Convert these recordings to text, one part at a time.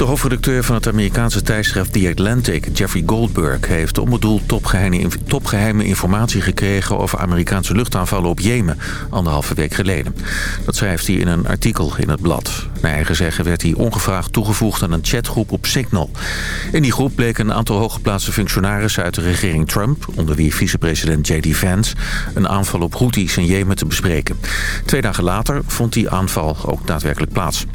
De hoofdredacteur van het Amerikaanse tijdschrift The Atlantic, Jeffrey Goldberg... heeft onbedoeld topgeheime, topgeheime informatie gekregen... over Amerikaanse luchtaanvallen op Jemen, anderhalve week geleden. Dat schrijft hij in een artikel in het blad. Naar eigen zeggen werd hij ongevraagd toegevoegd aan een chatgroep op Signal. In die groep bleken een aantal hooggeplaatste functionarissen uit de regering Trump... onder wie vicepresident J.D. Vance... een aanval op Houthis in Jemen te bespreken. Twee dagen later vond die aanval ook daadwerkelijk plaats.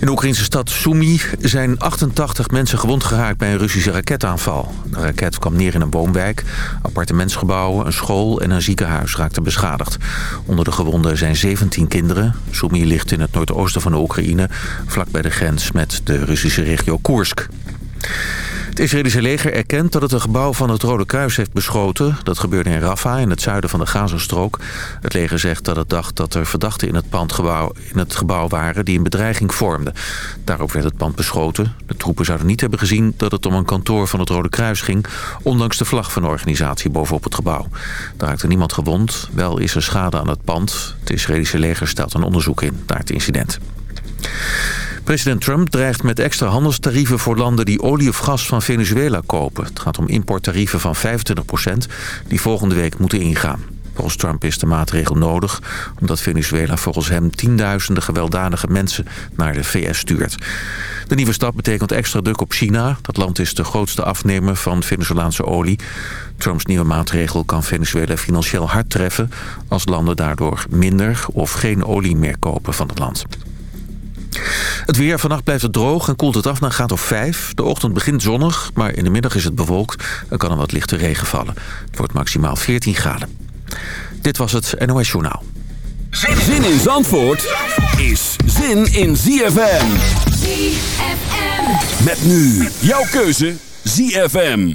In de Oekraïnse stad Sumy zijn 88 mensen gewond geraakt bij een Russische raketaanval. De raket kwam neer in een woonwijk. Appartementsgebouwen, een school en een ziekenhuis raakten beschadigd. Onder de gewonden zijn 17 kinderen. Sumy ligt in het noordoosten van de Oekraïne, vlak bij de grens met de Russische regio Koersk. Het Israëlische leger erkent dat het een gebouw van het Rode Kruis heeft beschoten. Dat gebeurde in Rafah, in het zuiden van de Gazastrook. Het leger zegt dat het dacht dat er verdachten in het, pandgebouw, in het gebouw waren die een bedreiging vormden. Daarop werd het pand beschoten. De troepen zouden niet hebben gezien dat het om een kantoor van het Rode Kruis ging... ondanks de vlag van de organisatie bovenop het gebouw. Daar raakte niemand gewond. Wel is er schade aan het pand. Het Israëlische leger stelt een onderzoek in naar het incident. President Trump dreigt met extra handelstarieven voor landen die olie of gas van Venezuela kopen. Het gaat om importtarieven van 25% die volgende week moeten ingaan. Volgens Trump is de maatregel nodig... omdat Venezuela volgens hem tienduizenden gewelddadige mensen naar de VS stuurt. De nieuwe stap betekent extra druk op China. Dat land is de grootste afnemer van Venezolaanse olie. Trumps nieuwe maatregel kan Venezuela financieel hard treffen... als landen daardoor minder of geen olie meer kopen van het land. Het weer. Vannacht blijft het droog en koelt het af naar graad of 5. De ochtend begint zonnig, maar in de middag is het bewolkt. Er kan er wat lichte regen vallen. Het wordt maximaal 14 graden. Dit was het NOS Journaal. Zin in Zandvoort is zin in ZFM. ZFM. Met nu jouw keuze ZFM.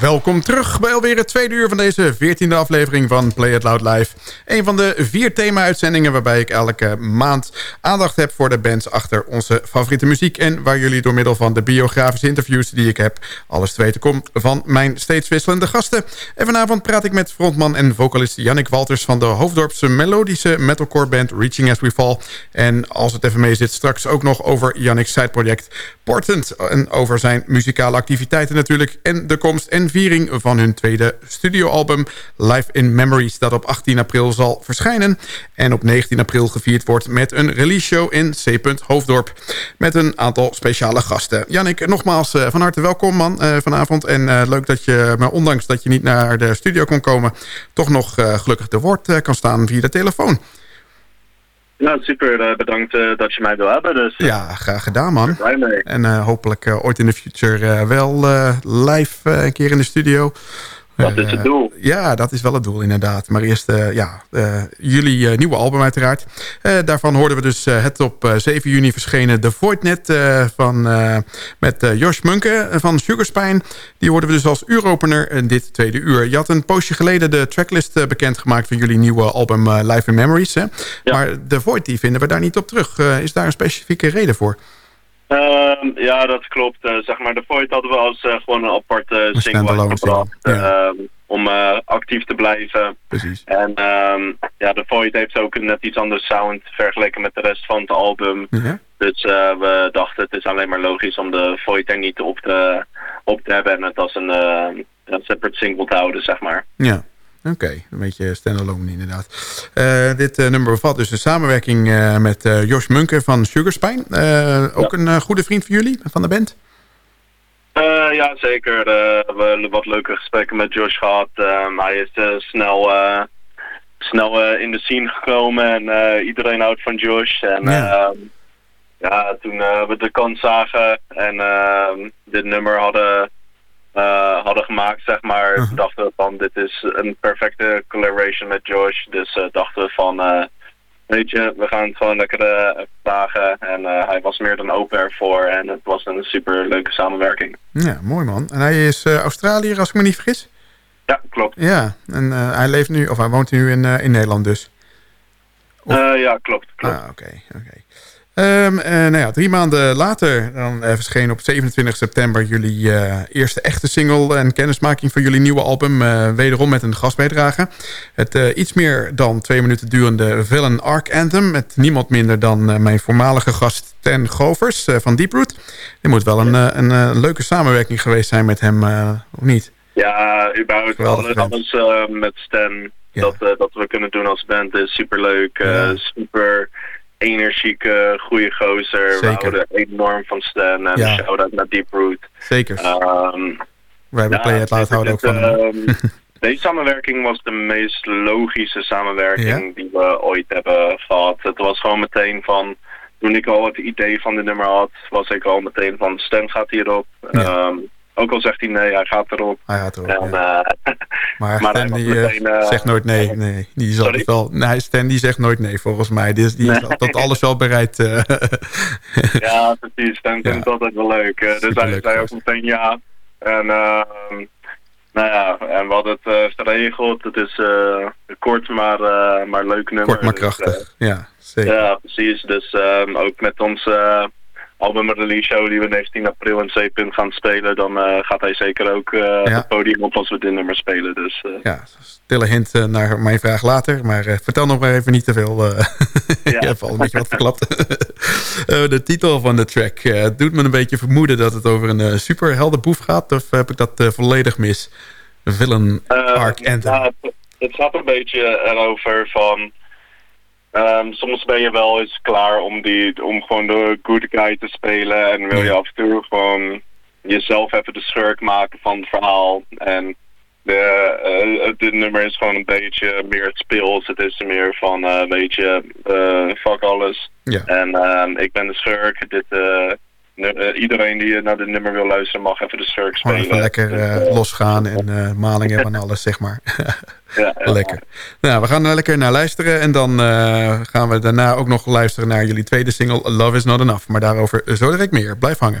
Welkom terug bij alweer het tweede uur van deze 14e aflevering van Play It Loud Live. Een van de vier thema-uitzendingen waarbij ik elke maand aandacht heb voor de bands achter onze favoriete muziek. En waar jullie door middel van de biografische interviews die ik heb alles te weten komt van mijn steeds wisselende gasten. En vanavond praat ik met frontman en vocalist Jannik Walters van de Hoofddorpse melodische metalcore band Reaching As We Fall. En als het even mee zit straks ook nog over Jannik's sideproject Portent. En over zijn muzikale activiteiten natuurlijk en de komst en viering van hun tweede studioalbum Live in Memories... dat op 18 april zal verschijnen en op 19 april gevierd wordt... met een release show in C. Hoofddorp met een aantal speciale gasten. Jannik, nogmaals uh, van harte welkom man uh, vanavond. En uh, leuk dat je, maar ondanks dat je niet naar de studio kon komen... toch nog gelukkig te woord kan staan via de telefoon. Nou, super. bedankt dat je mij wil hebben. Dus, ja, graag gedaan, man. En hopelijk ooit in de future wel live een keer in de studio. Dat is het doel. ja, dat is wel het doel inderdaad. Maar eerst uh, ja, uh, jullie nieuwe album uiteraard. daarvan hoorden we dus het op 7 juni verschenen The Voidnet van, met Josh Munke van Sugarspine. Die hoorden we dus als uuropener in dit tweede uur. Je had een poosje geleden de tracklist bekendgemaakt van jullie nieuwe album Live in Memories. Hè? Ja. Maar The Void die vinden we daar niet op terug. is daar een specifieke reden voor? Uh, ja, dat klopt. Uh, zeg maar, de Void hadden we als uh, gewoon een aparte single gebracht. Ja. Uh, om eh, actief te blijven. Precies. En um, ja, de Void heeft ook een net iets andere sound vergeleken met de rest van het album. Dus we dachten het is alleen maar logisch om de Void er niet op te, op te hebben en het als een, een separate single te houden, zeg maar. Ja. Oké, okay, een beetje standalone inderdaad. Uh, dit uh, nummer bevat dus een samenwerking uh, met Josh Munke van Sugarspine. ook ja. een goede vriend van jullie, van de band? ja, zeker. we hebben wat leuke gesprekken met Josh gehad. Hij is snel, snel in de scene gekomen en iedereen houdt van Josh. En ja, ehm, ja toen we de kans zagen en ehm, dit nummer hadden uh, hadden gemaakt, zeg maar. Uh -huh. Dachten we van, dit is een perfecte collaboration met Josh. Dus uh, dachten we van, uh, weet je, we gaan het gewoon lekker vragen. En hij was meer dan open ervoor. En het was een super leuke samenwerking. Ja, mooi man. En hij is Australiër, als ik me niet vergis? Ja, klopt. Ja, en hij leeft nu, of hij woont nu in, in Nederland dus? Of... ja, klopt. klopt. Ah, oké, okay, oké. Okay. Um, uh, nou ja, drie maanden later dan, uh, verscheen op 27 september jullie uh, eerste echte single en kennismaking van jullie nieuwe album. wederom met een gastbijdrage. Het iets meer dan twee minuten durende Villain Arc Anthem. Met niemand minder dan mijn voormalige gast Ten Govers van Deeproot. Dit moet wel een, een leuke samenwerking geweest zijn met hem, of niet? Ja, überhaupt alles, alles met Stan. Ja. Dat, dat we kunnen doen als band is superleuk. Ja. super energieke, goede gozer. Zeker. We houden enorm van Stan. En ja. shout-out naar Deep Root. Zeker. Um, Wij hebben Play It Loud houden ook van um, Deze samenwerking was de meest logische samenwerking ja? die we ooit hebben gehad. Het was gewoon meteen van... Toen ik al het idee van de nummer had, was ik al meteen van Stan gaat hierop. Ja. Um, ook al zegt hij nee, hij gaat erop. Hij gaat erop, en, ja. uh, Maar, maar Stan die meteen, uh, zegt nooit nee. nee. Die is altijd wel, nee, Stan die zegt nooit nee volgens mij. Die is, die is tot alles wel bereid. Uh, ja, precies. Stan vindt het altijd wel leuk. Dus hij zei ook meteen ja. En uh, nou ja, en we hadden het uh, geregeld. Het is uh, kort, maar, uh, maar leuk nummer. Kort maar krachtig, dus, ja. Zeker. Ja, precies. Dus um, ook met ons album release show die we 19 april in C-punt gaan spelen, dan uh, gaat hij zeker ook ja. het podium op als we dit nummer spelen. Dus, uh. Ja, stille hint naar mijn vraag later, maar vertel nog maar even niet te veel. ja. Je hebt al een beetje wat verklapt. de titel van de track doet me een beetje vermoeden dat het over een superheldenboef gaat, of heb ik dat volledig mis? Villain Arc Anthem. Het gaat een beetje erover van Um, soms ben je wel eens klaar om, die, om gewoon de good guy te spelen. En wil je af en toe gewoon jezelf even de schurk maken van het verhaal. En de, uh, dit nummer is gewoon een beetje meer het speels. Het is meer van uh, een beetje uh, fuck alles. Ja. En um, ik ben de schurk. Dit, iedereen die naar dit nummer wil luisteren mag even de schurk spelen. Even lekker uh, losgaan en uh, maling hebben en alles, zeg maar. ja, lekker. Nou, we gaan er lekker naar luisteren. En dan gaan we daarna ook nog luisteren naar jullie tweede single Love Is Not Enough. Maar daarover zo direct meer. Blijf hangen.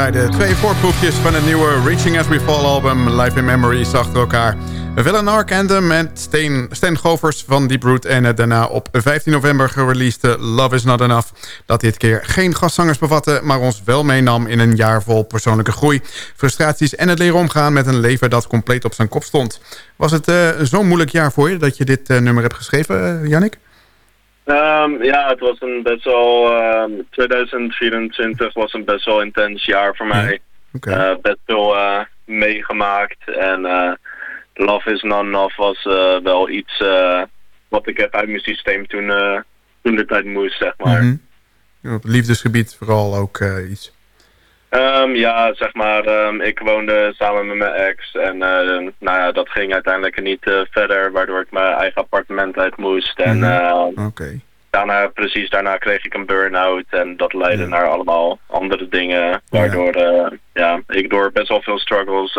Draaide twee voorproefjes van het nieuwe Reaching As We Fall album Live in Memories achter elkaar. Villain Ark Anthem en Steen, Stan Govers van Deep Root... en het daarna op 15 november gereleased Love Is Not Enough... dat dit keer geen gastzangers bevatte... maar ons wel meenam in een jaar vol persoonlijke groei... frustraties en het leren omgaan met een leven dat compleet op zijn kop stond. Was het uh, zo'n moeilijk jaar voor je dat je dit uh, nummer hebt geschreven, uh, Jannik? Um, ja, het was een best wel... Um, 2024 was een best wel intens jaar voor mij. Okay. best veel meegemaakt en... Love is Not Enough was wel iets wat ik heb uit mijn systeem toen, toen de tijd moest, zeg maar. Mm -hmm. Op liefdesgebied vooral ook iets. Um, ja, zeg maar, um, ik woonde samen met mijn ex en nou ja, dat ging uiteindelijk niet verder, waardoor ik mijn eigen appartement uit moest. En mm okay. daarna, precies daarna kreeg ik een burn-out en dat leidde ja. naar allemaal andere dingen, waardoor ja. ja. ik door best wel veel struggles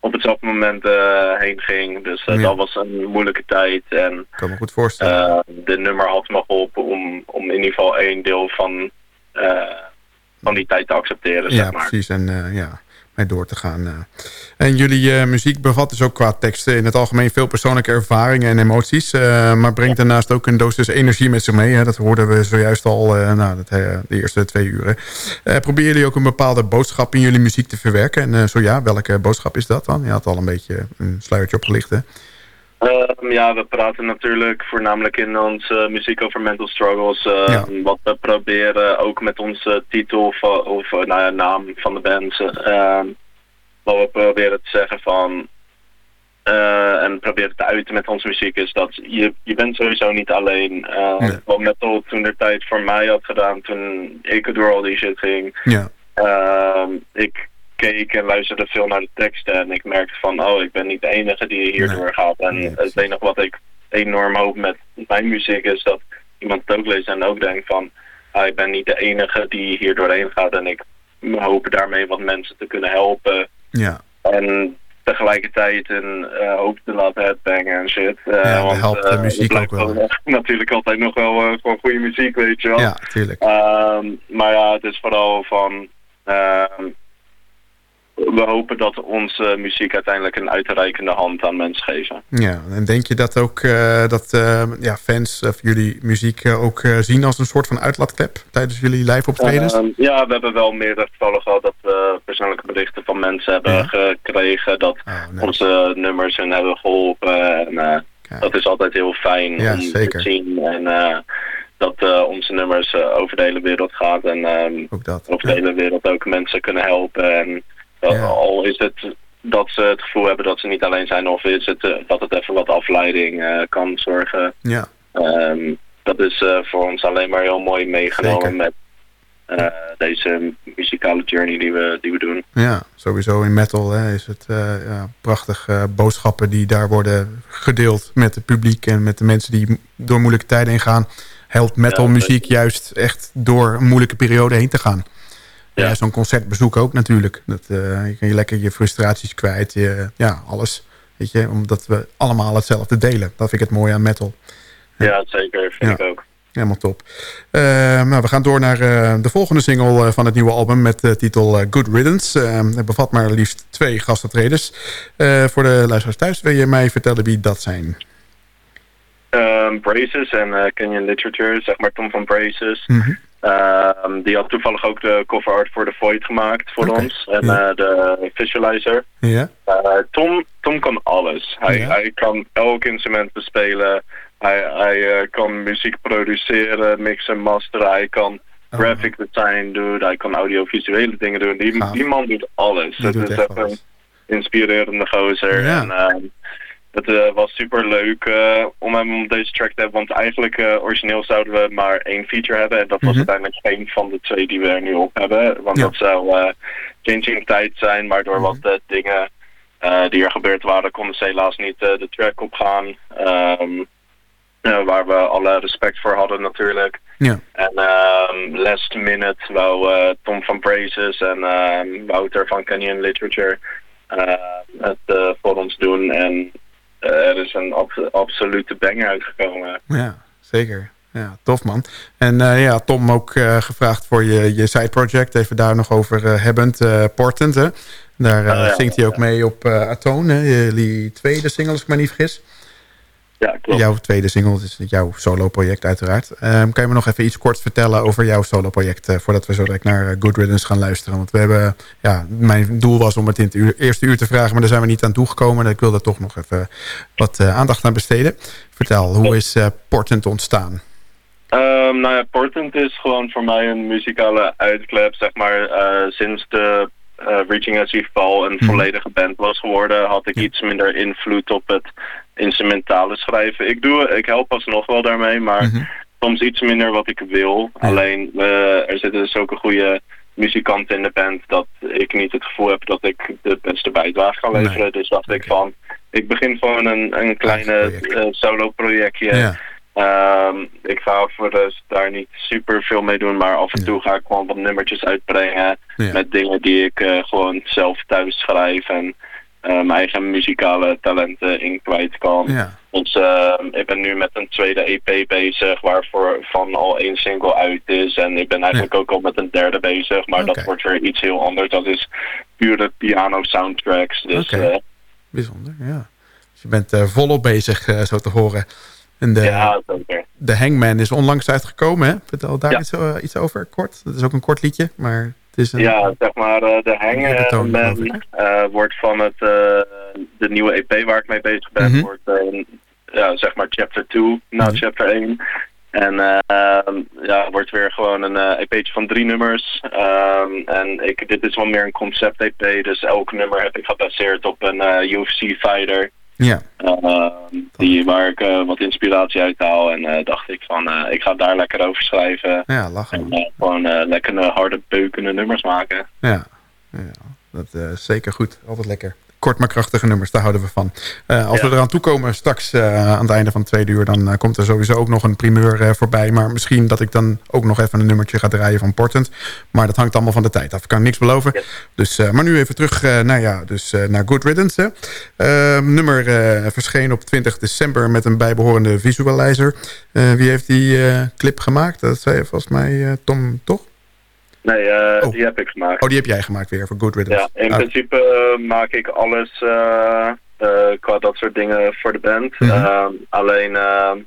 op hetzelfde moment uh, heen ging. Dus uh, ja. dat was een moeilijke tijd. En, ik kan me goed voorstellen. Uh, dit nummer had me geholpen om, om in ieder geval één deel van, van die tijd te accepteren. Ja, zeg maar. precies. En ja, mee door te gaan. En jullie muziek bevat dus ook qua teksten in het algemeen veel persoonlijke ervaringen en emoties. maar brengt daarnaast ook een dosis energie met zich mee. Hè? Dat hoorden we zojuist al nou, dat, de eerste twee uren. proberen jullie ook een bepaalde boodschap in jullie muziek te verwerken? En zo ja, welke boodschap is dat dan? Je had al een beetje een sluiertje opgelicht, hè? Um, ja, we praten natuurlijk voornamelijk in onze muziek over mental struggles. Uh, ja. Wat we proberen ook met onze titel of, of nou ja, naam van de band. Uh, wat we proberen te zeggen van... Uh, en proberen te uiten met onze muziek is dat je, je bent sowieso niet alleen. Nee. Wat metal toen de tijd voor mij had gedaan toen ik door al die shit ging. Ja. Ehm, ik keek en luisterde veel naar de teksten. En ik merkte van, oh, ik ben niet de enige die hierdoor nee. gaat. En nee, het enige wat ik enorm hoop met mijn muziek is dat iemand het ook leest en ook denkt van... Ah, ik ben niet de enige die hier doorheen gaat. En ik hoop daarmee wat mensen te kunnen helpen. Ja. En tegelijkertijd een uh, hoop te laten headbangen en shit. Uh, ja, want, helpt de muziek ook wel. Natuurlijk altijd nog wel voor goede muziek, weet je wel. Ja, tuurlijk. Um, maar ja, het is vooral van... Ehm, we hopen dat onze muziek uiteindelijk een uitreikende hand aan mensen geven. Ja, en denk je dat ook uh, dat uh, ja, fans of jullie muziek uh, ook zien als een soort van uitlaatklep tijdens jullie live optredens? ja, we hebben wel meerdere gevallen gehad dat we persoonlijke berichten van mensen hebben ja. gekregen dat oh, nice. onze nummers hun hebben geholpen. En, dat is altijd heel fijn ja, om zeker. te zien. En dat onze nummers over de hele wereld gaat en ook dat, over de hele wereld ook mensen kunnen helpen. En, ja. Al is het dat ze het gevoel hebben dat ze niet alleen zijn of is het uh, dat het even wat afleiding uh, kan zorgen. Ja. Um, dat is uh, voor ons alleen maar heel mooi meegenomen Zeker. met deze muzikale journey die we, die we doen. Ja, sowieso in metal hè, is het ja, prachtig boodschappen die daar worden gedeeld met het publiek en met de mensen die door moeilijke tijden heen gaan. Helpt metal muziek juist echt door een moeilijke periode heen te gaan. Ja, zo'n concertbezoek ook natuurlijk. Dat, uh, je kan je lekker je frustraties kwijt. Je, ja, alles. Weet je, omdat we allemaal hetzelfde delen. Dat vind ik het mooie aan metal. Ja, zeker. Vind ja. ik ook. Helemaal top. Uh, nou, we gaan door naar uh, de volgende single van het nieuwe album met de titel Good Riddance. het bevat maar liefst twee gastoptredens. voor de luisteraars thuis, wil je mij vertellen wie dat zijn? Um, Braces en Kenyan Literature, zeg maar Tom van Braces. Mm -hmm. Um, die had toevallig ook de cover art voor de Void gemaakt voor okay. ons. En ja. uh, de visualizer. Ja. Uh, Tom, Tom kan alles. Hij, Ja. hij kan elk instrument bespelen. Hij, hij uh, kan muziek produceren, mixen, masteren. Hij kan Oh, graphic design doen. Hij kan audiovisuele dingen doen. Die, die man doet alles. Die Het doet is echt een inspirerende gozer. Ja. En, ehm, het eh, was super leuk uh, om hem op deze track te hebben. Want eigenlijk uh, origineel zouden we maar één feature hebben. En dat was Mhm. uiteindelijk geen van de twee die we er nu op hebben. Want Ja. dat zou changing tijd zijn. Maar door Mhm. wat dingen die er gebeurd waren, konden ze helaas niet de track opgaan. Um, uh, waar we alle respect voor hadden natuurlijk. Ja. En um, last minute wou uh, Tom van Braces en um, Wouter van Canyon Literature uh, het voor ons doen. En er is een ab absolute banger uitgekomen. Ja, zeker. Ja, tof man. En ja, Tom ook gevraagd voor je, je side project. Even daar nog over hebbend. Portent, hè? Daar uh, zingt hij ook mee op uh, Atone, jullie tweede single, als ik me niet vergis. Ja, klopt. Jouw tweede single, is jouw solo-project uiteraard. Um, kan je me nog even iets kort vertellen over jouw solo-project... Uh, voordat we zo direct naar Good Riddance gaan luisteren? Want we hebben, ja, mijn doel was om het in het uur, eerste uur te vragen... maar daar zijn we niet aan toegekomen. Ik wil daar toch nog even wat aandacht aan besteden. Vertel, hoe is Portent ontstaan? Um, nou ja, Portent is gewoon voor mij een muzikale uitklep, zeg maar, sinds de uh, Reaching As You Fall een mhm. volledige band was geworden, had ik iets minder invloed op het instrumentale schrijven. Ik, doe, ik help alsnog wel daarmee, maar mhm. soms iets minder wat ik wil. Alleen uh, er zitten zulke goede muzikanten in de band dat ik niet het gevoel heb dat ik de beste bijdrage kan leveren. Dus dacht ik van, ik begin gewoon een, een kleine uh, solo projectje. Ja. Um, ik ga voor de daar niet super veel mee doen, maar af en toe ga ik gewoon wat nummertjes uitbrengen met dingen die ik uh, gewoon zelf thuis schrijf en uh, mijn eigen muzikale talenten in kwijt kan. Ja. Dus uh, ik ben nu met een tweede EP bezig waarvoor van al één single uit is en ik ben eigenlijk ook al met een derde bezig, maar dat wordt weer iets heel anders. Dat is pure piano soundtracks. Dus, okay. Bijzonder, ja. Dus je bent volop bezig, zo te horen. En de, ja, de Hangman is onlangs uitgekomen, hè? Vertel daar iets, uh, iets, over, kort. Dat is ook een kort liedje, maar het is een... Ja, zeg maar, uh, de Hangman uh, wordt van het, de nieuwe EP waar ik mee bezig ben, mm wordt ja, zeg maar chapter 2, na mm chapter 1. En ja, wordt weer gewoon een EP'tje van drie nummers. Um, en ik, dit is wel meer een concept EP, dus elk nummer heb ik gebaseerd op een UFC fighter. Ja. Uh, die, waar ik uh, wat inspiratie uit haal. En uh, dacht ik van, ik ga daar lekker over schrijven. Ja, lachen. En gewoon lekker harde, beukende nummers maken. Ja, ja dat is zeker goed. Altijd lekker kort maar krachtige nummers, daar houden we van. Uh, als we eraan toekomen straks uh, aan het einde van het tweede uur... dan uh, komt er sowieso ook nog een primeur voorbij. Maar misschien dat ik dan ook nog even een nummertje ga draaien van Portent. Maar dat hangt allemaal van de tijd af. Ik kan niks beloven. Dus, maar nu even terug naar, ja, dus, naar Good Riddance. Ehm, nummer verscheen op 20 december met een bijbehorende visualizer. wie heeft die clip gemaakt? Dat zei volgens mij Tom, toch? Nee, uh, oh. die heb ik gemaakt. Oh, die heb jij gemaakt weer voor Good Riddance. Ja, in ah. principe uh, maak ik alles uh, qua dat soort dingen voor de band. Mm -hmm. alleen ehm,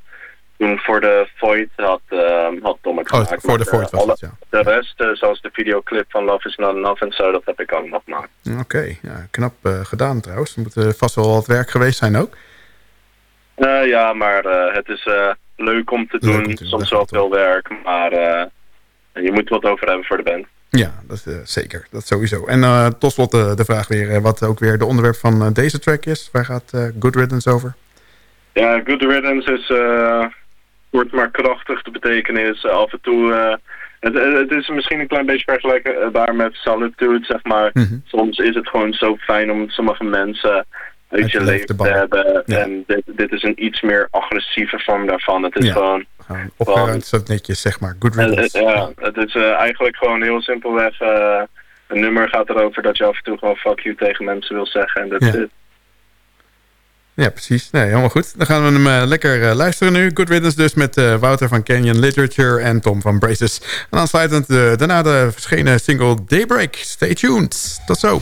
toen voor de Void had, ehm, had Tom het oh, voor de Void was alle, het, ja. De rest, zoals de videoclip van Love is Not Enough en zo, dat heb ik ook nog gemaakt. Oké, ja, knap gedaan trouwens. Er moet vast wel wat werk geweest zijn ook. ja, maar het is leuk om te leuk doen. Om te Soms wel veel werk, maar je moet wat over hebben voor de band. Ja, dat is, uh, zeker. Dat sowieso. En uh, tot slot de, de vraag weer, wat ook weer de onderwerp van deze track is. Waar gaat Good Riddance over? Ja, Good Riddance is kort maar krachtig. De betekenis af en toe... Het, het, is misschien een klein beetje vergelijkbaar met Solitude, zeg maar. Mhm. Soms is het gewoon zo fijn om sommige mensen uit je leven te hebben. En dit, dit, is een iets meer agressieve vorm daarvan. Het is gewoon opgeruimd staat netjes, zeg maar. Good riddance. ja, het is uh, eigenlijk gewoon heel simpelweg... Uh, een nummer gaat erover dat je af en toe gewoon fuck you tegen mensen wil zeggen. En dat is het. Ja, precies. Nee, helemaal goed. Dan gaan we hem uh, lekker uh, luisteren nu. Good Riddance dus met uh, Wouter van Canyon Literature en Tom van Braces. En aansluitend daarna de verschenen single Daybreak. Stay tuned. Tot zo.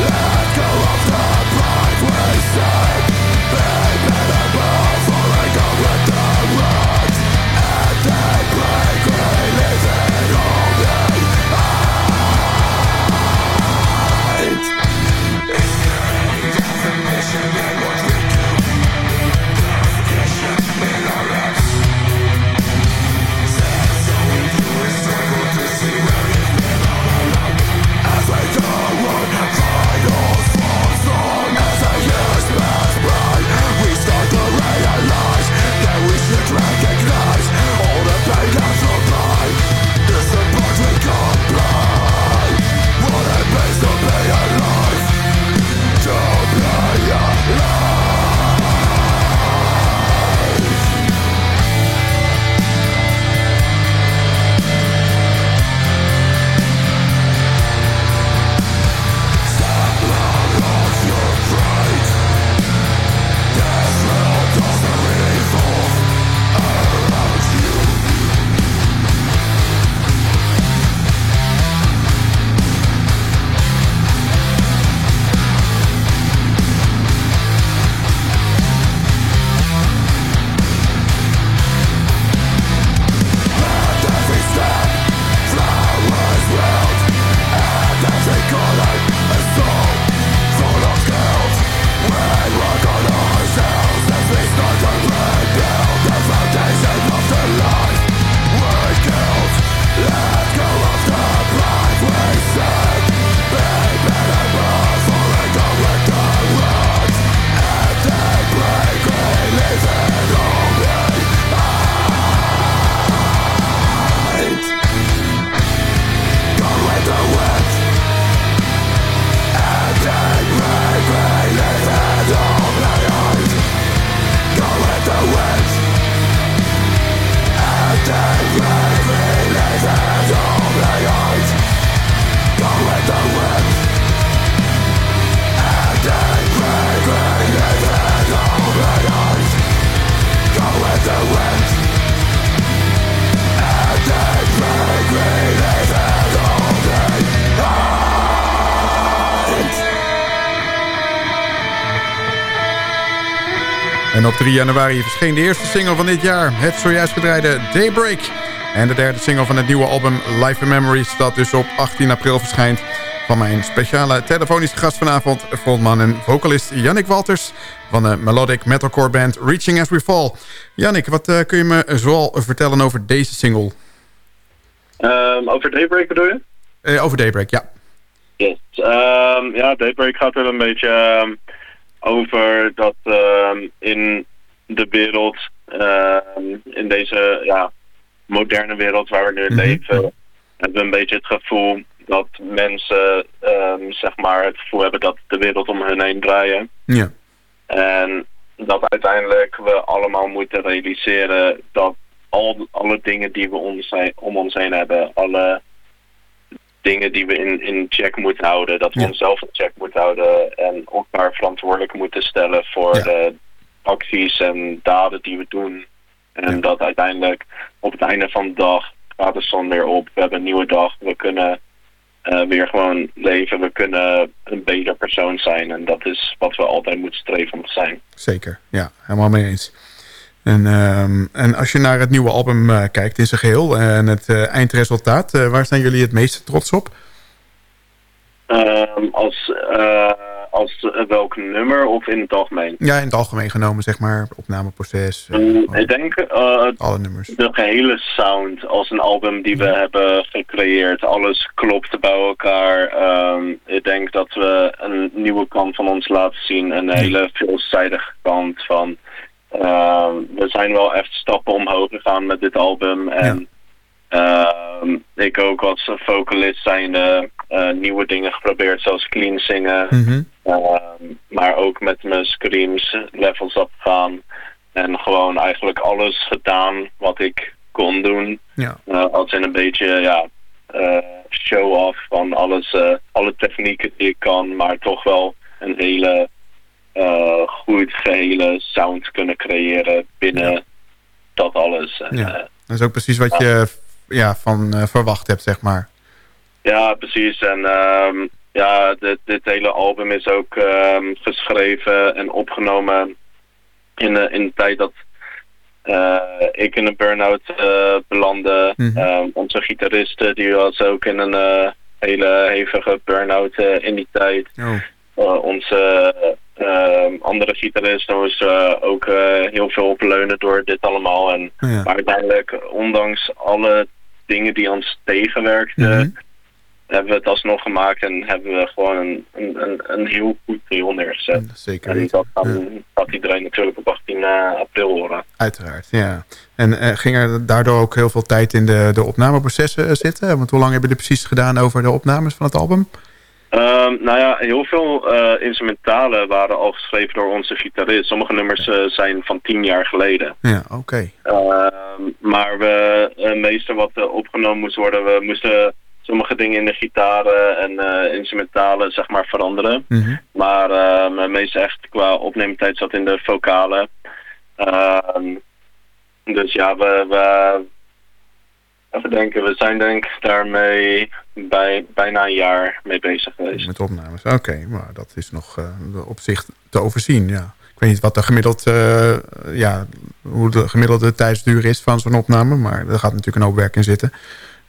Let go of the pride we say 3 januari verscheen de eerste single van dit jaar. Het zojuist gedraaide Daybreak. En de derde single van het nieuwe album Life in Memories... dat dus op 18 april verschijnt. Van mijn speciale telefonische gast vanavond... frontman en vocalist Yannick Walters... van de melodic metalcore band Reaching As We Fall. Yannick, wat uh, kun je me zoal vertellen over deze single? Um, over Daybreak bedoel je? Uh, over Daybreak, ja. Yes. Um, ja, Daybreak gaat er een beetje... Um, over dat uh, in de wereld, uh, in deze ja, moderne wereld waar we nu in leven, hebben we een beetje het gevoel dat mensen um, zeg maar het gevoel hebben dat de wereld om hen heen draaien. Ja. En dat uiteindelijk we allemaal moeten realiseren dat al, alle dingen die we om, zijn, om ons heen hebben, alle dingen die we in, in check moeten houden. Dat we Ja. onszelf in check moeten houden en elkaar verantwoordelijk moeten stellen voor Ja. de acties en daden die we doen. En Ja. dat uiteindelijk op het einde van de dag gaat de zon weer op. We hebben een nieuwe dag. We kunnen eh, weer gewoon leven. We kunnen een beter persoon zijn. En dat is wat we altijd moeten streven om te zijn. Zeker, ja, helemaal mee eens. En, ehm, en als je naar het nieuwe album eh, kijkt in zijn geheel en het eh, eindresultaat, eh, waar zijn jullie het meest trots op? Ehm, als eh, als eh, welk nummer of in het algemeen? Ja, in het algemeen genomen, zeg maar, opnameproces. eh, Mm, ik denk eh, alle nummers. de gehele sound als een album die we hebben gecreëerd. Alles klopt bij elkaar. Ehm, ik denk dat we een nieuwe kant van ons laten zien. Een hele veelzijdige kant van... ehm, we zijn wel echt stappen omhoog gegaan met dit album. En ehm, ik ook als vocalist zijn eh, nieuwe dingen geprobeerd. Zoals clean zingen. Mhm. Ehm, maar ook met mijn screams levels opgaan. En gewoon eigenlijk alles gedaan wat ik kon doen. Ja. Eh, als in een beetje, ja, eh, show-off van alles, alle technieken die ik kan. Maar toch wel een hele goed gehele sound kunnen creëren binnen dat alles. Ja. Dat is ook precies wat je ja, van verwacht hebt, zeg maar. Ja, precies. En ehm, ja, dit, dit hele album is ook ehm, geschreven en opgenomen in de, in de tijd dat eh, ik in een burn-out eh, belandde. Mhm. Ehm, onze gitarist eh, die was ook in een eh, hele hevige burn-out eh, in die tijd. Oh. Eh, onze andere gitarist daar moest eh, ook eh, heel veel opleunen door dit allemaal. En, Ja. Maar uiteindelijk, ondanks alle dingen die ons tegenwerkten, Mhm. Hebben we het alsnog gemaakt en hebben we gewoon een, een, een, een heel goed trio neergezet. Zeker En dat gaat iedereen natuurlijk op 18 april horen. Uiteraard, ja. En eh, ging er daardoor ook heel veel tijd in de, de opnameprocessen eh, zitten? Want hoe lang hebben jullie precies gedaan over de opnames van het album? Ehm, nou ja, heel veel eh, instrumentalen waren al geschreven door onze gitarist. Sommige nummers eh, zijn van tien jaar geleden. Ja, oké. Ehm, maar we, meeste wat eh, opgenomen moest worden, we moesten sommige dingen in de gitaren en eh, instrumentalen zeg maar veranderen. Mhm. Maar ehm, het meeste echt qua opneemtijd zat in de vocalen. Ehm, dus ja, we, we, even denken, we zijn denk ik daarmee bij, bijna een jaar mee bezig geweest. Met opnames, oké. Maar dat is nog eh, op zich te overzien, ja. Ik weet niet wat de gemiddeld, ja, hoe de gemiddelde tijdsduur is van zo'n opname. Maar er gaat natuurlijk een hoop werk in zitten.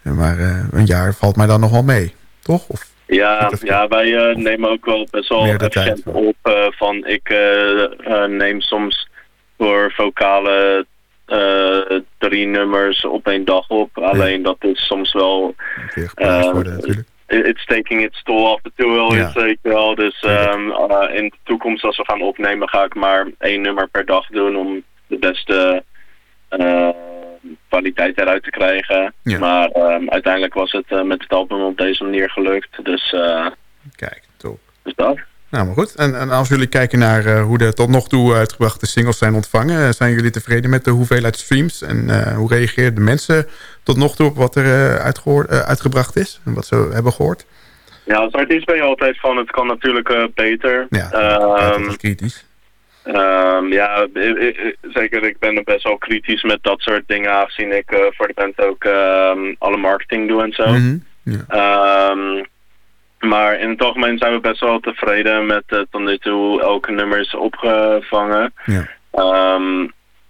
Maar eh, een jaar valt mij dan nog wel mee, toch? Of, Ja, ja wij eh, nemen ook wel best wel efficiënt op eh, van ik neem soms voor vocale drie nummers op één dag op. Alleen dat is soms wel worden it- it's taking its toll af en toe wel Ja. weet je wel. Dus ehm, eh, in de toekomst als we gaan opnemen ga ik maar één nummer per dag doen om de beste kwaliteit eruit te krijgen. Ja. Maar ehm, uiteindelijk was het eh, met het album op deze manier gelukt. Dus, eh, Kijk, top. dus dat. Nou, maar goed. En, en als jullie kijken naar eh, hoe de tot nog toe uitgebrachte singles zijn ontvangen... zijn jullie tevreden met de hoeveelheid streams? En hoe reageerden de mensen tot nog toe op wat er uitgebracht is? En wat ze hebben gehoord? Ja, als artiest ben je altijd van het kan natuurlijk beter. Ja, wat kritisch. Ehm, ja, i- i- i- zeker. Ik ben er best wel kritisch met dat soort dingen, aangezien ik eh, voor de band ook ehm, alle marketing doe en zo. Mhm, ja. Ehm, maar in het algemeen zijn we best wel tevreden met uh, tot nu toe elke nummer is opgevangen. Ja.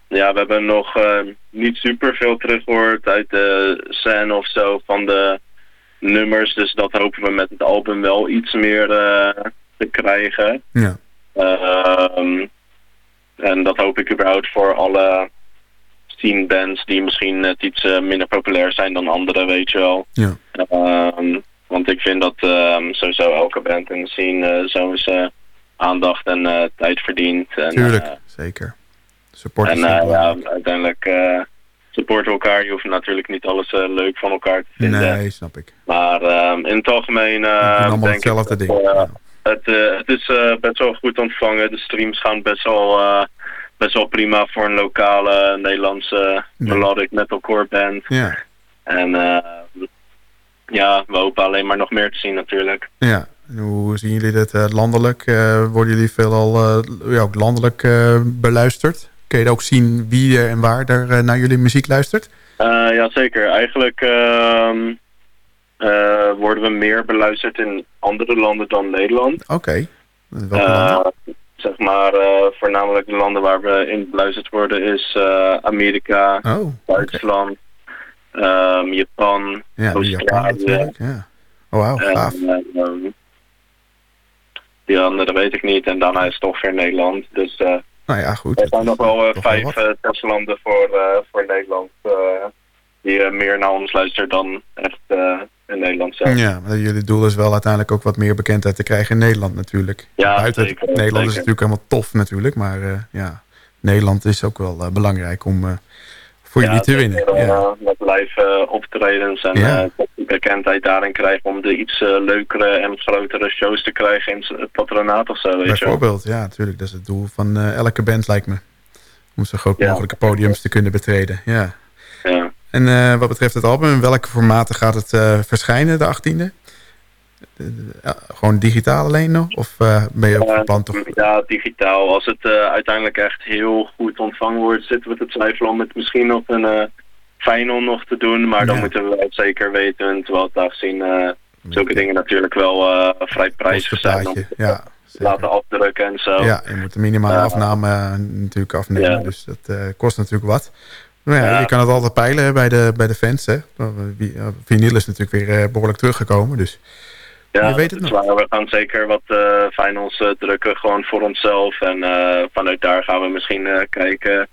Ja, we hebben nog eh, niet super veel teruggehoord uit de scène of zo van de nummers. Dus dat hopen we met het album wel iets meer eh, te krijgen. Ja. En dat hoop ik überhaupt voor alle scene bands die misschien net iets eh, minder populair zijn dan andere, weet je wel. Ja. Ehm, want ik vind dat ehm, sowieso elke band in de scene zijn aandacht en tijd verdient. En, Tuurlijk, eh, zeker. Support en ja, uiteindelijk supporten elkaar. Je hoeft natuurlijk niet alles leuk van elkaar te vinden. Nee, snap ik. Maar ehm, in het algemeen doen allemaal denk hetzelfde ding. Ja. Het, eh, het is eh, best wel goed ontvangen. De streams gaan best wel, eh, best wel prima voor een lokale Nederlandse melodic metalcore band. Ja. En ja, we hopen alleen maar nog meer te zien natuurlijk. Ja, en hoe zien jullie dat landelijk? Worden jullie veelal eh, ja, ook landelijk beluisterd? Kun je ook zien wie er en waar er naar jullie muziek luistert? Ja, zeker. Eigenlijk ehm, eh, worden we meer beluisterd in andere landen dan Nederland. Oké. Eh, zeg maar, eh, voornamelijk de landen waar we in beluisterd worden is Amerika, Oh, Duitsland, ehm, Japan, ja, Japan Australië. Ja. Oh, wauw, gaaf. En, eh, ehm, die andere weet ik niet. En daarna is het toch weer Nederland. Dus Nou ja, goed. er zijn nog wel vijf testlanden voor, voor Nederland. Die eh, meer naar ons luisteren dan echt eh, in Nederland zelf. Ja, jullie doel is wel uiteindelijk ook wat meer bekendheid te krijgen in Nederland natuurlijk. Ja, Buiten zeker, Nederland is natuurlijk helemaal tof natuurlijk. Maar eh, ja, Nederland is ook wel belangrijk om voor jullie te winnen. Ja. Met live eh, optredens en Ja. dat bekendheid daarin krijgen om de iets leukere en grotere shows te krijgen in het patronaat of zo. Weet je. Bijvoorbeeld, ja, natuurlijk. Dat is het doel van elke band, lijkt me. Om zo groot mogelijke podiums te kunnen betreden. Ja. En eh, wat betreft het album, in welke formaten gaat het eh, verschijnen, de 18e? Ja, gewoon digitaal alleen nog? Of eh, ben je ook Eh, van plan toch? Ja, digitaal. Als het eh, uiteindelijk echt heel goed ontvangen wordt, zitten we te twijfelen om het misschien nog een eh final nog te doen. Maar dan moeten we wel zeker weten, terwijl het aangezien eh zulke dingen natuurlijk wel eh, vrij prijzig zijn om ja. zeker. laten afdrukken en zo. Ja, je moet de minimale afname eh, natuurlijk afnemen. Dus dat eh, kost natuurlijk wat. Maar ja, je kan het altijd peilen hè, bij de, bij de fans. Hè. Wie- ja, Vinyl is natuurlijk weer eh, behoorlijk teruggekomen. Dus Ja, Je weet het is nog. waar. We gaan zeker wat eh finals eh, drukken, gewoon voor onszelf. En eh, vanuit daar gaan we misschien eh, kijken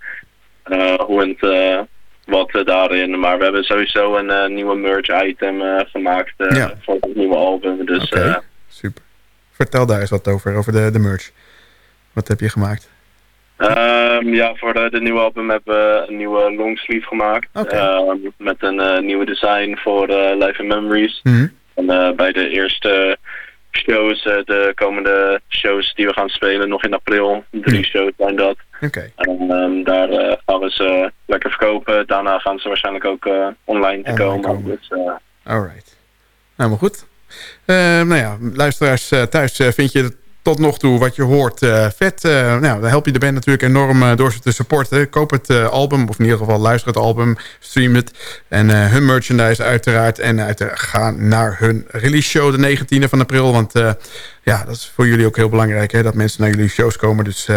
eh, hoe het, eh, wat eh, daarin. Maar we hebben sowieso een eh, nieuwe merch item eh, gemaakt eh, Ja. voor het nieuwe album. Dus eh, super. Vertel daar eens wat over, over de, de merch. Wat heb je gemaakt? Ehm, ja, voor de, de nieuwe album hebben we een nieuwe longsleeve gemaakt. Ehm, met een eh, nieuwe design voor eh, Life and Memories. Mhm. En eh, bij de eerste shows, eh, de komende shows die we gaan spelen, nog in april, drie Hmm. shows zijn dat. Oké, En ehm, daar eh, gaan we ze lekker verkopen. Daarna gaan ze waarschijnlijk ook eh, online te Online komen. komen. Dus, eh, alright. Helemaal goed. Eh, nou ja, luisteraars eh, thuis, eh, vind je het tot nog toe wat je hoort eh, vet? Eh, nou, dan help je de band natuurlijk enorm eh, door ze te supporten. Koop het album, of in ieder geval luister het album, stream het. En hun merchandise uiteraard. En uiteraard ga naar hun release show de 19e van april. Want ja, dat is voor jullie ook heel belangrijk, hè, dat mensen naar jullie shows komen. Dus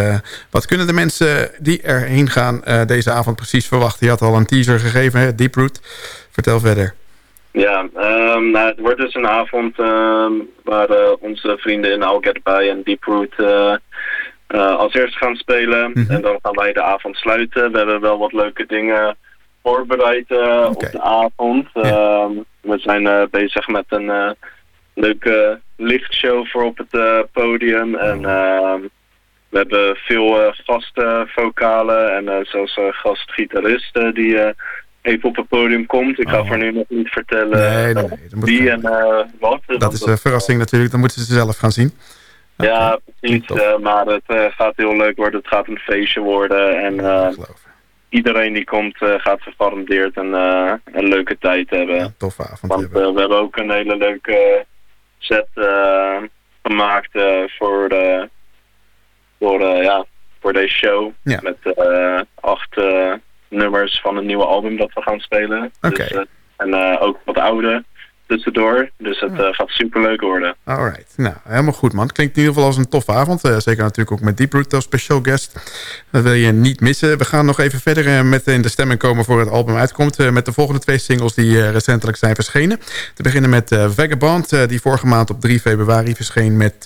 wat kunnen de mensen die erheen gaan deze avond precies verwachten? Je had al een teaser gegeven, hè, Deeproot. Vertel verder. Ja, ehm, nou, het wordt dus een avond ehm, waar eh, onze vrienden in I'll Get By en Deep Root eh, eh, als eerste gaan spelen. Mhm. En dan gaan wij de avond sluiten. We hebben wel wat leuke dingen voorbereid op de avond. Ja. Ehm, we zijn bezig met een leuke lichtshow voor op het podium. En ehm, we hebben veel gastvokalen en zelfs gastgitaristen die even op het podium komt. Ik ga Oh. voor nu nog niet vertellen Nee, nee, eh, nee, wie en eh, wat. Dat is een verrassing natuurlijk, dan moeten ze zelf gaan zien. Ja, precies. eh, maar het eh, gaat heel leuk worden. Het gaat een feestje worden. En eh, geloven. iedereen die komt eh, gaat gegarandeerd een, eh, een leuke tijd hebben. Ja, avond Want hebben. eh, we hebben ook een hele leuke set eh, gemaakt eh, voor, de, voor, eh, ja, voor deze show. Ja. Met eh, acht eh, nummers van een nieuwe album dat we gaan spelen. Dus, eh, en eh, ook wat oude tussendoor. Dus het eh, gaat super leuk worden. Alright, nou, helemaal goed man. Klinkt in ieder geval als een toffe avond. Zeker natuurlijk ook met Deeproot als special guest. Dat wil je niet missen. We gaan nog even verder met in de stemming komen voor het album uitkomt. met de volgende twee singles die recentelijk zijn verschenen. Te beginnen met Vagabond, die vorige maand op 3 februari verscheen met...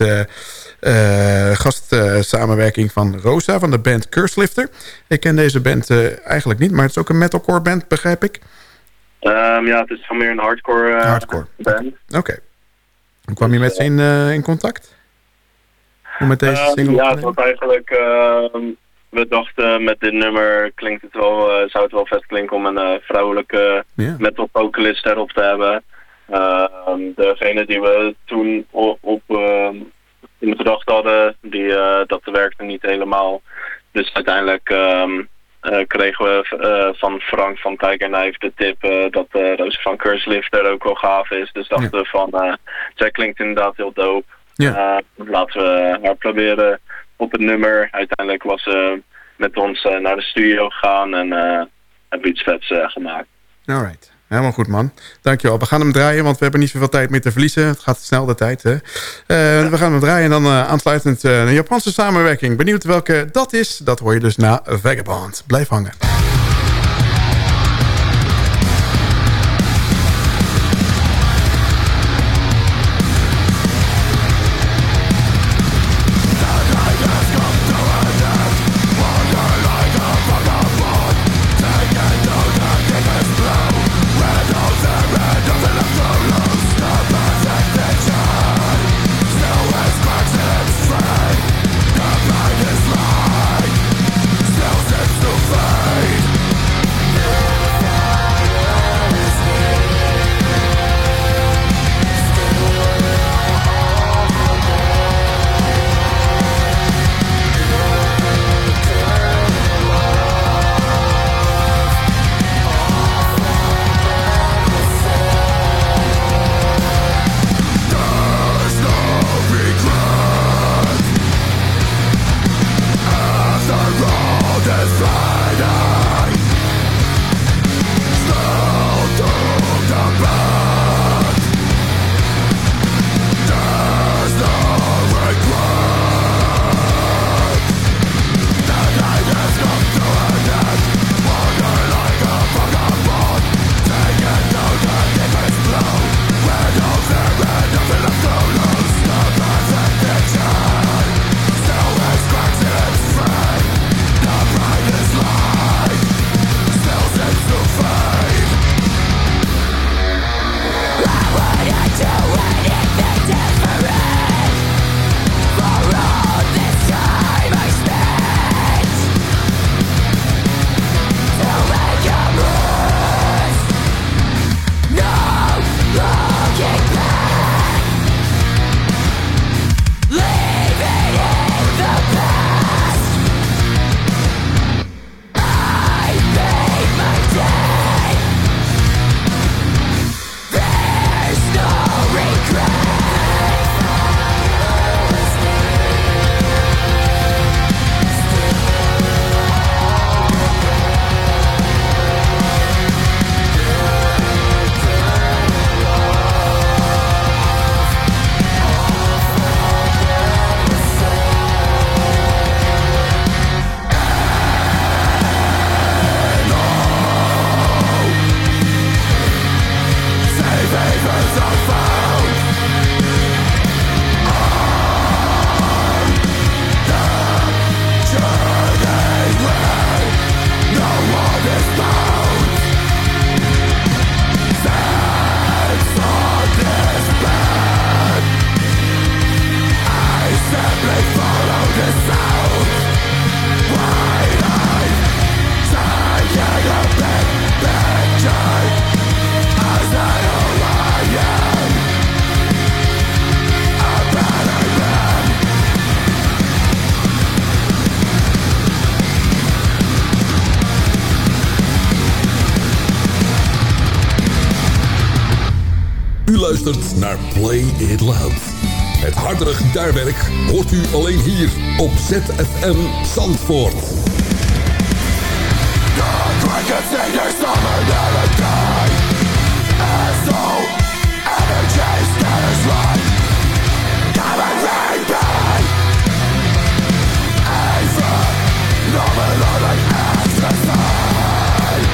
eh gastsamenwerking van Rosa van de band Curselifter. Ik ken deze band eh, eigenlijk niet, maar het is ook een metalcore band, begrijp ik. Ehm, ja, het is wel meer een hardcore, eh, Hardcore. band. Oké. Hoe kwam je met ze in, in contact? Om met deze Ehm, single ja, het was eigenlijk... ehm, we dachten met dit nummer klinkt het wel, zou het wel vet klinken om een vrouwelijke Ja. metal vocalist erop te hebben. Degene die we toen op, op in gedachten hadden, die, eh, dat werkte niet helemaal. Dus uiteindelijk ehm, eh, kregen we eh, van Frank van Tiger Knife de tip dat uh, Roos van Curselifter ook wel gaaf is. Dus dachten we van, zij klinkt inderdaad heel dope. Ja. Laten we haar proberen op het nummer. Uiteindelijk was ze met ons naar de studio gegaan en hebben iets vets gemaakt. Alright. Helemaal goed, man. Dankjewel. We gaan hem draaien, want we hebben niet zoveel tijd meer te verliezen. Het gaat snel de tijd. Hè? Uh, we gaan hem draaien en dan uh, aansluitend uh, een Japanse samenwerking. Benieuwd welke dat is? Dat hoor je dus na Vagabond. Blijf hangen. Naar Play It Loud. Het hardere gitaarwerk hoort u alleen hier op ZFM Zandvoort.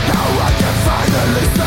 Now I can finally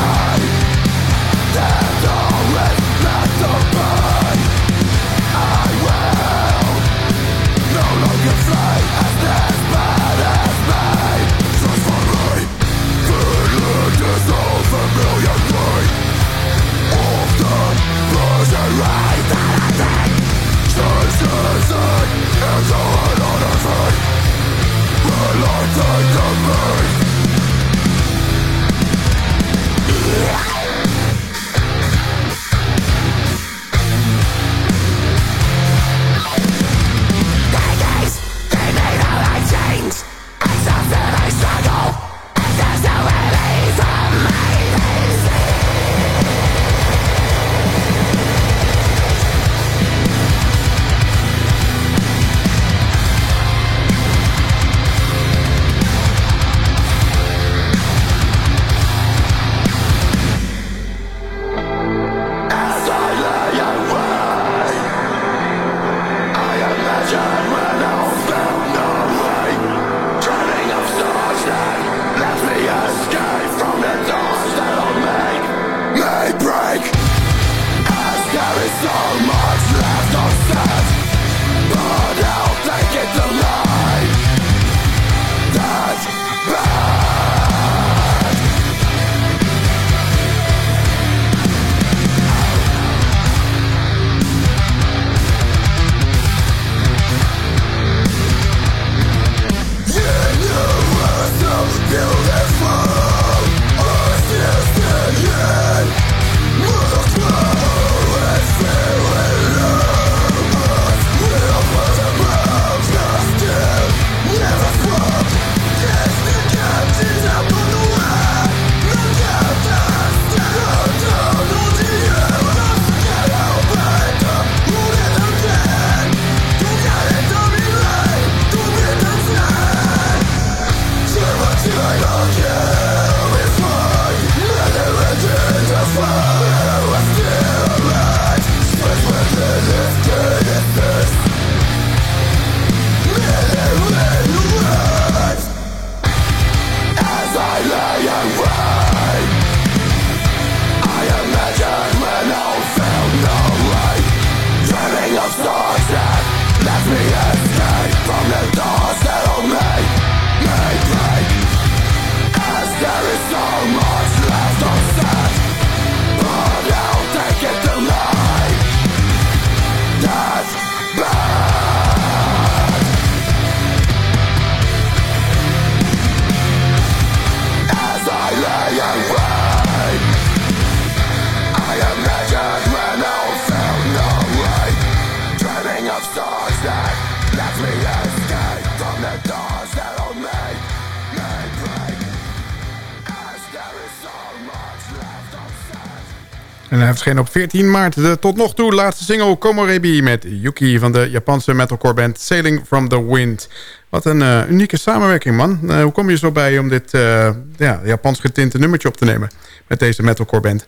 verscheen op 14 maart de tot nog toe laatste single Komorebi... met Yuki van de Japanse metalcore band Sailing from the Wind. Wat een uh, unieke samenwerking, man. Uh, hoe kom je zo bij om dit uh, ja, Japans getinte nummertje op te nemen... met deze metalcore band?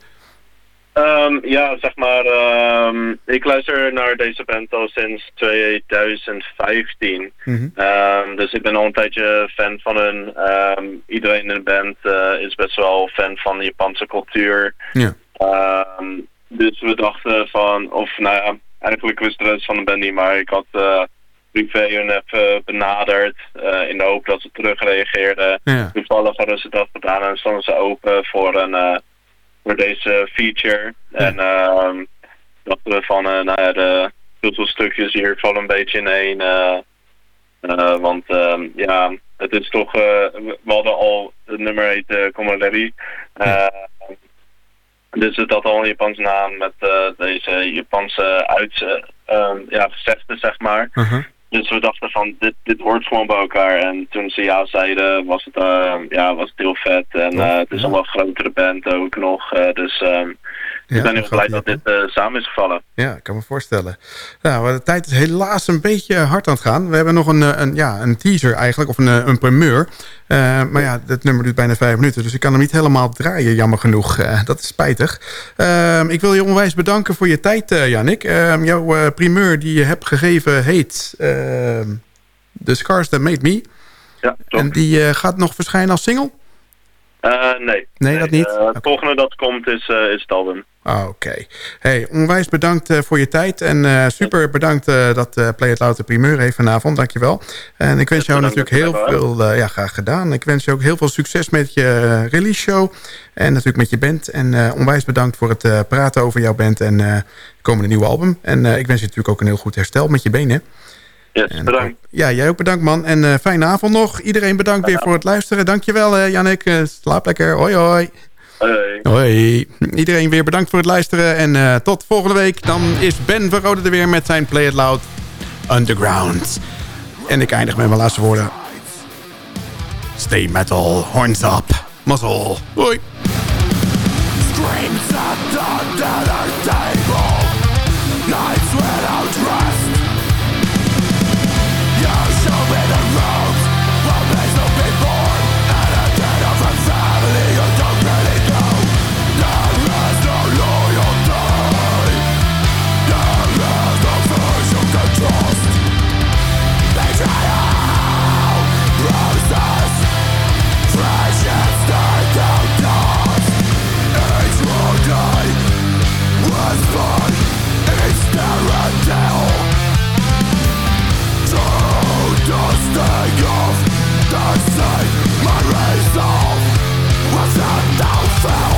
Um, ja, zeg maar, um, ik luister naar deze band al sinds 2015. Mm -hmm. um, dus ik ben al een tijdje fan van hun. iedereen in de band uh, is best wel fan van de Japanse cultuur. Ja. Dus we dachten van, of nou ja, eigenlijk wist de rest van de band niet, maar ik had privé hun even benaderd uh, in de hoop dat ze terugreageerden. Ja. Toevallig hadden ze dat gedaan en stonden ze open voor een voor deze feature. En uh, dachten we van, nou ja, de puzzelstukjes hier vallen een beetje ineen. Uh, uh, want uh, ja, het is toch, we hadden al, het nummer heet uh, Komoderi. Dus het had al een Japanse naam met deze Japanse uit, ja, gezegden, zeg maar. -huh. Dus we dachten van, dit, dit hoort gewoon bij elkaar. En toen ze ja zeiden, was het, uh, ja, was het heel vet. En uh, het is een wat grotere band ook nog. Dus ja, ik ben heel blij dat dit samen is gevallen. Ja, ik kan me voorstellen. Nou, de tijd is helaas een beetje hard aan het gaan. We hebben nog een, een, ja, een teaser eigenlijk, of een, een primeur. maar ja, het nummer duurt bijna vijf minuten. Dus ik kan hem niet helemaal draaien, jammer genoeg. dat is spijtig. Ehm, ik wil je onwijs bedanken voor je tijd, Jannik. Ehm, jouw primeur die je hebt gegeven heet... The Scars That Made Me. Ja, klopt. En die uh, gaat nog verschijnen als single? Uh, nee. nee. Nee, dat niet? Uh, het volgende dat komt is, is het album. Ah, Oké. Okay. Hey, onwijs bedankt voor je tijd. En super bedankt dat Play It Loud de primeur heeft vanavond. Dankjewel. En ik wens jou natuurlijk heel veel... ja, graag gedaan. Ik wens je ook heel veel succes met je release show. En natuurlijk met je band. En onwijs bedankt voor het praten over jouw band en het komende nieuwe album. En ik wens je natuurlijk ook een heel goed herstel met je benen. Yes, bedankt. Ja, jij ook bedankt man. En fijne avond nog. Iedereen bedankt weer voor het luisteren. Dankjewel Jannik. Slaap lekker. Hoi hoi. Hoi. Hoi. Iedereen weer bedankt voor het luisteren. En tot volgende week. Dan is Ben Verrode er weer met zijn Play It Loud Underground. En ik eindig met mijn laatste woorden. Stay metal. Horns up. Muzzle. Hoi. Screams at the dinner Of the sea My resolve was a downfall